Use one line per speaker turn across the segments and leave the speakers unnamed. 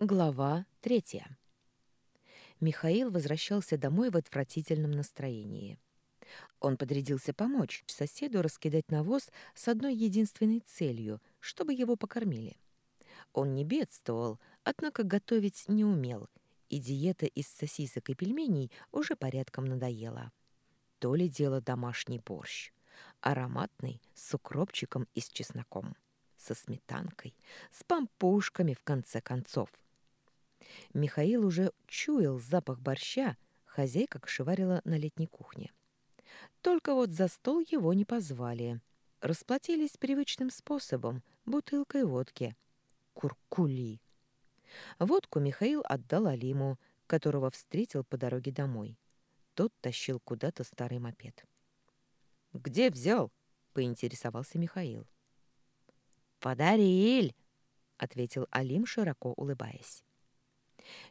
Глава третья. Михаил возвращался домой в отвратительном настроении. Он подрядился помочь соседу раскидать навоз с одной единственной целью, чтобы его покормили. Он не бедствовал, однако готовить не умел, и диета из сосисок и пельменей уже порядком надоела. То ли дело домашний борщ, ароматный, с укропчиком и с чесноком, со сметанкой, с пампушками в конце концов – Михаил уже чуял запах борща, хозяйка кшеварила на летней кухне. Только вот за стол его не позвали. Расплатились привычным способом, бутылкой водки. Куркули. Водку Михаил отдал Алиму, которого встретил по дороге домой. Тот тащил куда-то старый мопед. «Где взял?» — поинтересовался Михаил. «Подарил!» — ответил Алим, широко улыбаясь.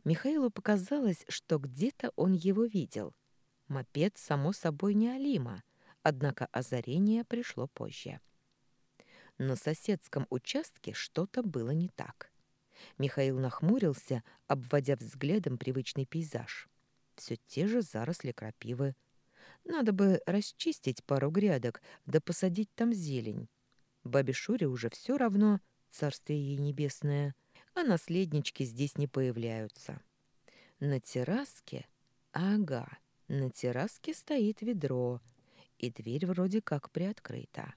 Михаилу показалось, что где-то он его видел. Мопед, само собой, не Алима, однако озарение пришло позже. На соседском участке что-то было не так. Михаил нахмурился, обводя взглядом привычный пейзаж. Все те же заросли крапивы. Надо бы расчистить пару грядок, да посадить там зелень. Бабе Шуре уже все равно, царствие ей небесное — а наследнички здесь не появляются. На терраске... Ага, на терраске стоит ведро, и дверь вроде как приоткрыта.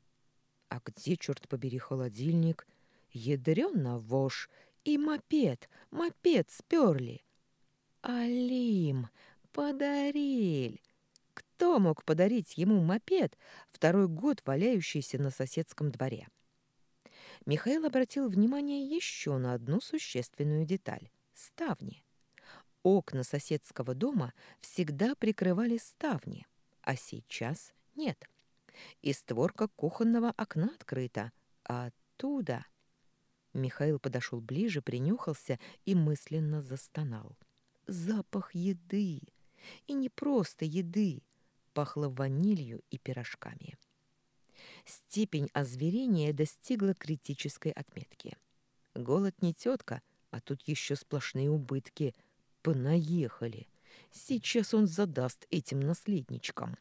А где, черт побери, холодильник? Ядрёна вошь и мопед, мопед сперли. Алим, подарил. Кто мог подарить ему мопед, второй год валяющийся на соседском дворе? — Михаил обратил внимание еще на одну существенную деталь — ставни. Окна соседского дома всегда прикрывали ставни, а сейчас нет. И створка кухонного окна открыта, а оттуда... Михаил подошел ближе, принюхался и мысленно застонал. Запах еды! И не просто еды! Пахло ванилью и пирожками степень озверения достигла критической отметки. Голод не тетка, а тут еще сплошные убытки. Понаехали. Сейчас он задаст этим наследничкам.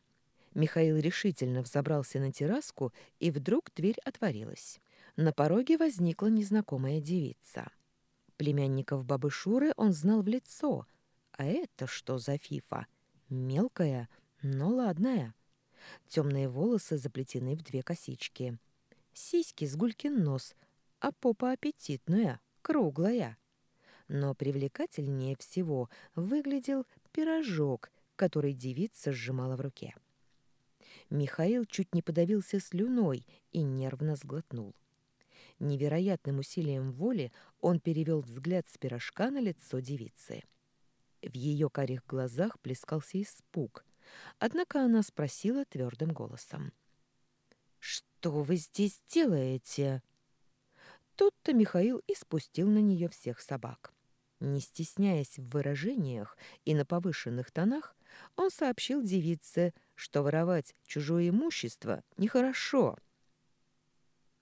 Михаил решительно взобрался на терраску, и вдруг дверь отворилась. На пороге возникла незнакомая девица. Племянников бабы Шуры он знал в лицо. А это что за фифа? Мелкая, но ладная. Темные волосы заплетены в две косички. Сиськи с гулькин нос, а попа аппетитная, круглая. Но привлекательнее всего выглядел пирожок, который девица сжимала в руке. Михаил чуть не подавился слюной и нервно сглотнул. Невероятным усилием воли он перевел взгляд с пирожка на лицо девицы. В ее карих глазах плескался испуг, Однако она спросила твердым голосом. «Что вы здесь делаете?» Тут-то Михаил и спустил на нее всех собак. Не стесняясь в выражениях и на повышенных тонах, он сообщил девице, что воровать чужое имущество нехорошо.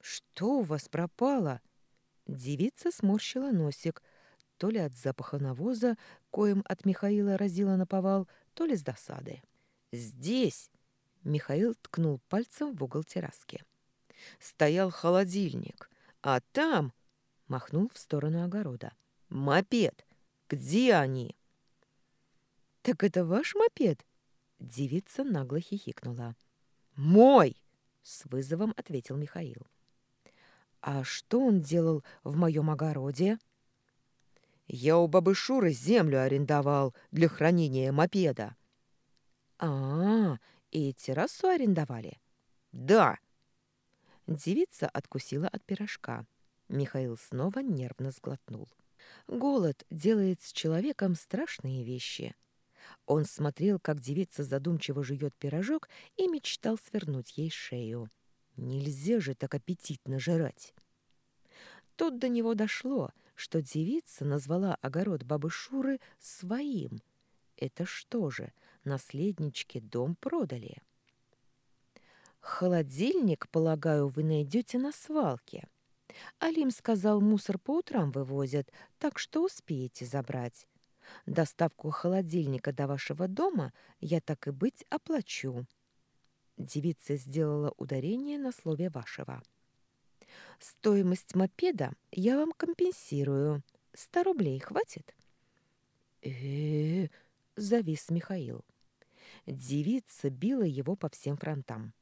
«Что у вас пропало?» Девица сморщила носик, то ли от запаха навоза, коим от Михаила разила наповал, то ли с досады. Здесь, Михаил ткнул пальцем в угол терраски. Стоял холодильник, а там, махнул в сторону огорода. Мопед. Где они? Так это ваш мопед? Девица нагло хихикнула. Мой, с вызовом ответил Михаил. А что он делал в моем огороде? Я у бабы Шуры землю арендовал для хранения мопеда. А, и террасу арендовали? Да. Девица откусила от пирожка. Михаил снова нервно сглотнул. Голод делает с человеком страшные вещи. Он смотрел, как девица задумчиво жует пирожок и мечтал свернуть ей шею. Нельзя же так аппетитно жрать. Тут до него дошло, что девица назвала огород бабы Шуры своим. Это что же, наследнички дом продали. Холодильник, полагаю, вы найдете на свалке. Алим сказал, мусор по утрам вывозят, так что успеете забрать. Доставку холодильника до вашего дома я так и быть оплачу. Девица сделала ударение на слове «вашего». Стоимость мопеда я вам компенсирую. Сто рублей хватит? э, -э, -э завис Михаил. Девица била его по всем фронтам.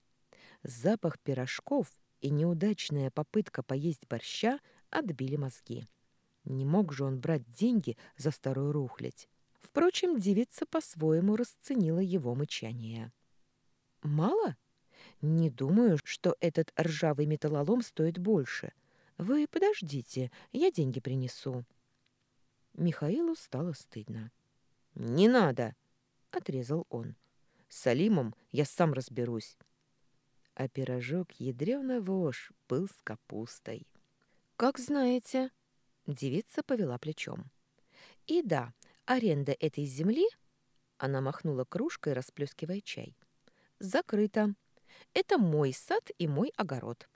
Запах пирожков и неудачная попытка поесть борща отбили мозги. Не мог же он брать деньги за старую рухлядь. Впрочем, девица по-своему расценила его мычание. «Мало? Не думаю, что этот ржавый металлолом стоит больше. Вы подождите, я деньги принесу». Михаилу стало стыдно. «Не надо!» — отрезал он. «С Салимом я сам разберусь». А пирожок ядрёна вошь был с капустой. «Как знаете», — девица повела плечом. «И да, аренда этой земли...» — она махнула кружкой, расплескивая чай. «Закрыта. Это мой сад и мой огород.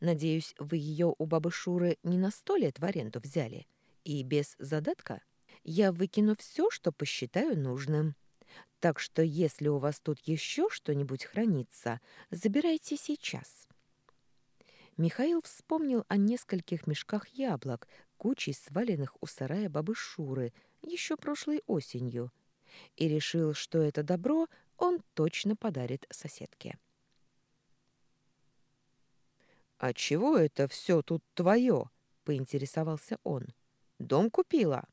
Надеюсь, вы ее у бабы Шуры не на сто лет в аренду взяли и без задатка?» Я выкину все, что посчитаю нужным. Так что если у вас тут еще что-нибудь хранится, забирайте сейчас». Михаил вспомнил о нескольких мешках яблок, кучей сваленных у сарая бабы Шуры еще прошлой осенью, и решил, что это добро он точно подарит соседке. «А чего это все тут твое?» — поинтересовался он. «Дом купила?»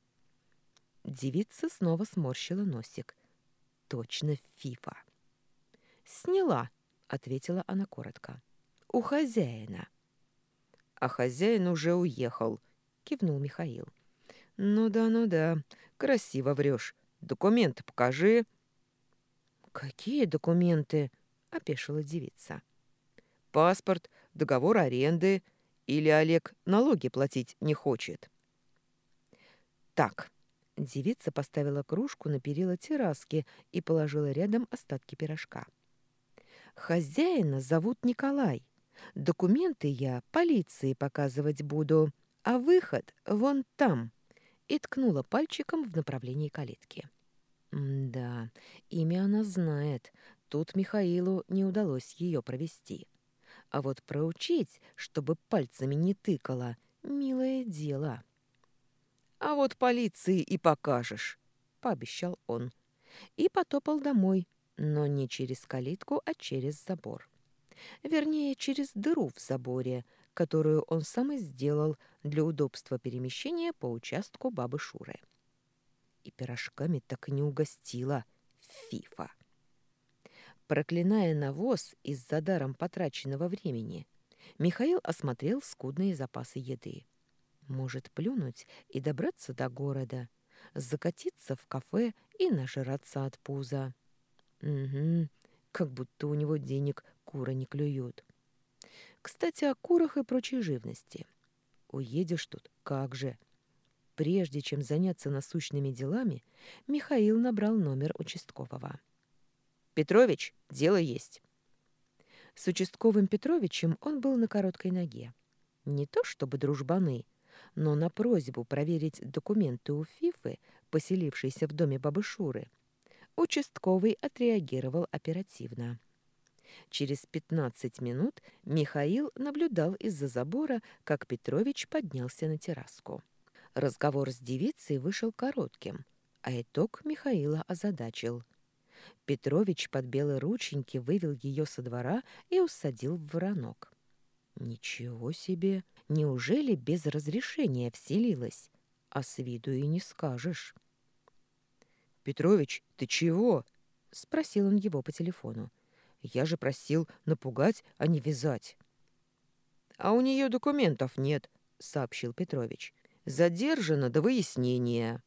Девица снова сморщила носик. Точно фифа. «Сняла», — ответила она коротко. «У хозяина». «А хозяин уже уехал», — кивнул Михаил. «Ну да, ну да, красиво врешь. Документы покажи». «Какие документы?» — опешила девица. «Паспорт, договор аренды. Или Олег налоги платить не хочет?» «Так, Девица поставила кружку на перила терраски и положила рядом остатки пирожка. «Хозяина зовут Николай. Документы я полиции показывать буду, а выход вон там». И ткнула пальчиком в направлении калитки. «Да, имя она знает. Тут Михаилу не удалось ее провести. А вот проучить, чтобы пальцами не тыкала, милое дело». А вот полиции и покажешь, пообещал он. И потопал домой, но не через калитку, а через забор. Вернее, через дыру в заборе, которую он сам и сделал для удобства перемещения по участку бабы Шуры. И пирожками так и не угостила Фифа. Проклиная навоз из-за даром потраченного времени, Михаил осмотрел скудные запасы еды. Может плюнуть и добраться до города, закатиться в кафе и нажраться от пуза. Угу, как будто у него денег куры не клюют. Кстати, о курах и прочей живности. Уедешь тут, как же. Прежде чем заняться насущными делами, Михаил набрал номер участкового. «Петрович, дело есть». С участковым Петровичем он был на короткой ноге. Не то чтобы дружбаны, но на просьбу проверить документы у Фифы, поселившейся в доме бабы Шуры, участковый отреагировал оперативно. Через 15 минут Михаил наблюдал из-за забора, как Петрович поднялся на терраску. Разговор с девицей вышел коротким, а итог Михаила озадачил. Петрович под белые рученьки вывел ее со двора и усадил в воронок. Ничего себе! Неужели без разрешения вселилась? А с виду и не скажешь. «Петрович, ты чего?» — спросил он его по телефону. «Я же просил напугать, а не вязать». «А у нее документов нет», — сообщил Петрович. «Задержано до выяснения».